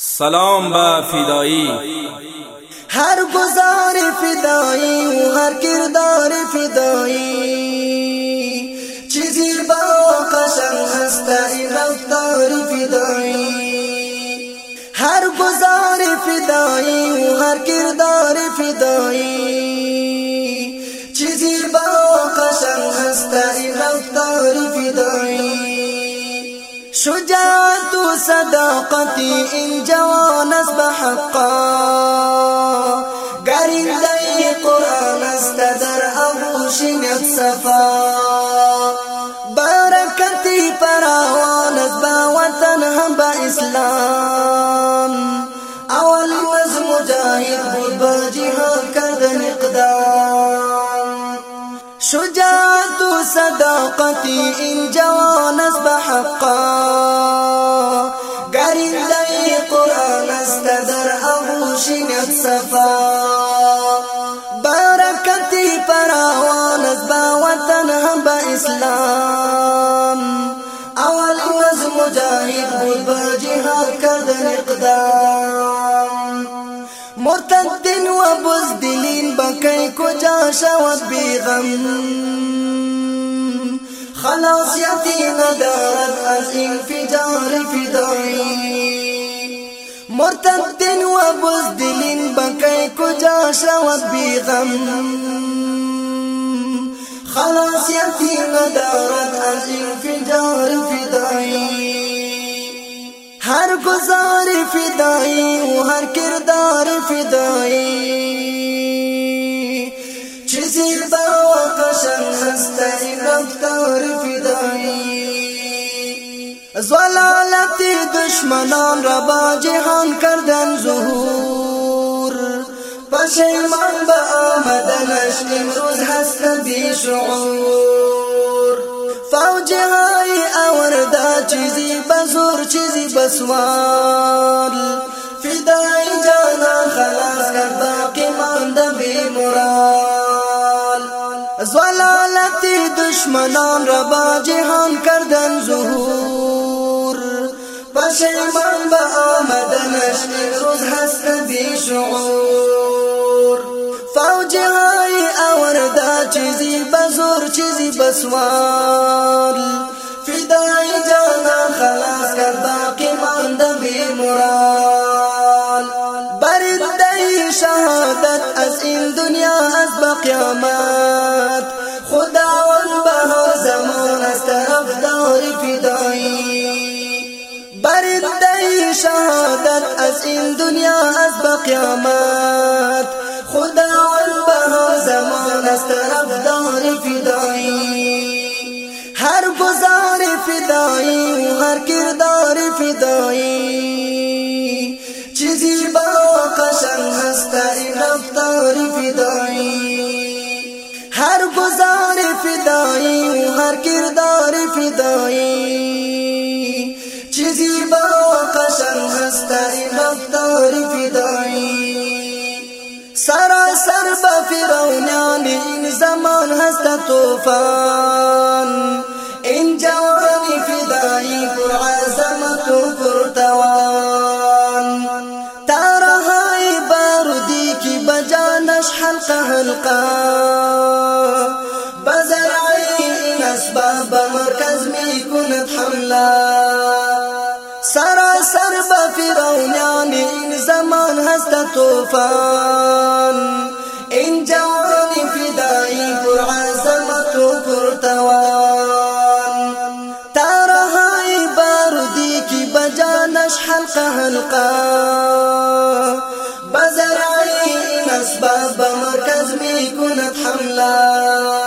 سلام با فدایی ہر گزار فدائی ہوں ہر کردار فدائی۔ چیزی با قشن ہستا رفتار فدائی۔ ہر گزار فدائی ہوں ہر کردار فدائی۔ شجاعت صداقتي إن جوانس بحقا قرين دي قرآن استدر أبو شنك صفا. برکتی بركتي فراوانس باوطن هم بإسلام أول وز مجاهد بود بالجهاد كردن شجاعت صداقتي إن جوانس بحقا قرين قرآن استدر أبو شنت صفا بركتي فراوان أزبا وطن بإسلام أول وز مجاهد بود با بجهاد كردن اقدام. مرتد و بزدلین بکی کجا شود بیغم خلاص یتی ندارد از انفجار فدایی. مرتد و بزدلین بکی کجا شود بیغم خلاص یتی ندارد از انفجار فدایی. ہر گزار فدائی ہر کردار فدائی۔ چیزی با قشن ہستی رفتار فدائی۔ زلالت دشمنان را با جهان کردن ظهور پشیمان با آمدنش امروز هست بی شعور۔ فوج چیزی بسوال فدای جانا خلاص کرد باقی مانده بی مرال۔ زلالت دشمنان را با جهان کردن ظهور پشیمان با آمدنش امروز هست بی شعور۔ فوج های آورده چیزی بزور چیزی بسوال۔ فدای دنیا از با بقیامت خداوند به زمان از طرفدار فدایی. برده شهادت از این دنیا از با بقیامت خداوند به زمان از طرفدار فدایی. ہر گزار فدائی ہر کردار فدائی چیزی با قشن ہستا فدائی، ہر گزار فدائی، ہر کردار فدائی۔ چیزی با قشن ہستا رفتار فدائی۔ سراسر بفرعونان این زمان هست طوفان این جوان فدایی پر کند حمله سراسر بفرعونان این زمان هست طوفان. این جوان فدایی پر عظمت و پر توان. تارهای بارودی کی بجانش حلقه حلقه بزرعی این اسباب مرکز می کند حمله سلک های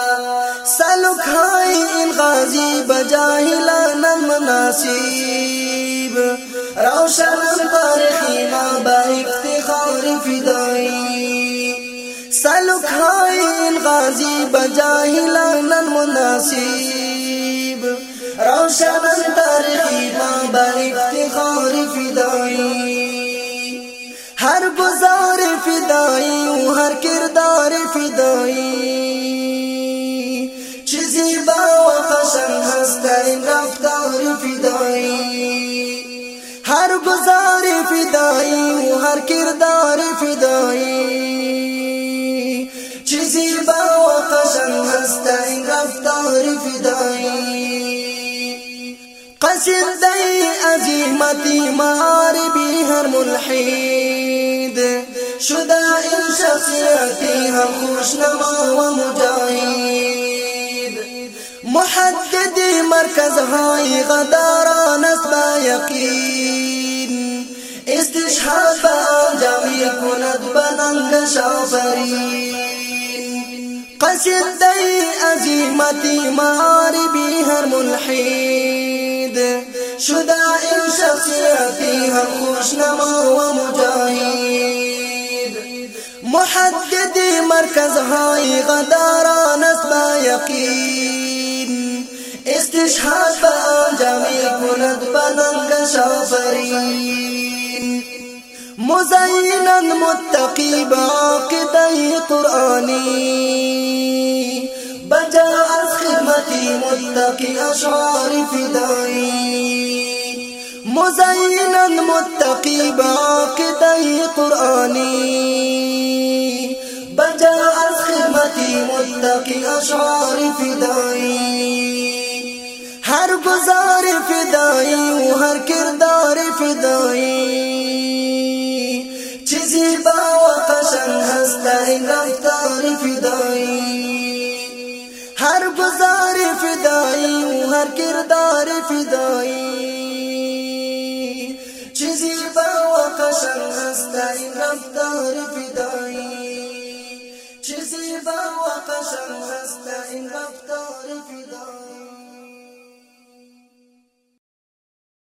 این غازی بجاهلان المناسب روشن تاریخی ما با افتخار فدایی سلک های غازی بجاهلان المناسب روشن تاریخی ما با افتخار فدایی ہر گزار قصیدی عظیمتی معاربی ہر ملحید شدہ ان شخصیتی ہم خوشنما و مجاہد محدد مرکز ہائی غداران اسبا یقین استشهاد جميع كند بننگ شافرين قصدي أزيمتي ماربي هر ملحيد شداء شخصيتي هم خوشنما ومجاهد محدد مركز هاي غدارا نسب يقين استشهاد جميع كند بننگ شافرين مزینا متقی باقدی قرآنی متقی اشعار فدائی. مزینا متقی باقدی قرآنی. بجا از خدمتی متقی اشعار فدائی. ہر گزار فدائی ہر کردار فدائی. رفتار فدائی. ہر گزار ہر کردار فدائی۔ چیزی با قشن ہستائی رفتار فدائی۔ چیزی با قشن ہستائی رفتار فدائی۔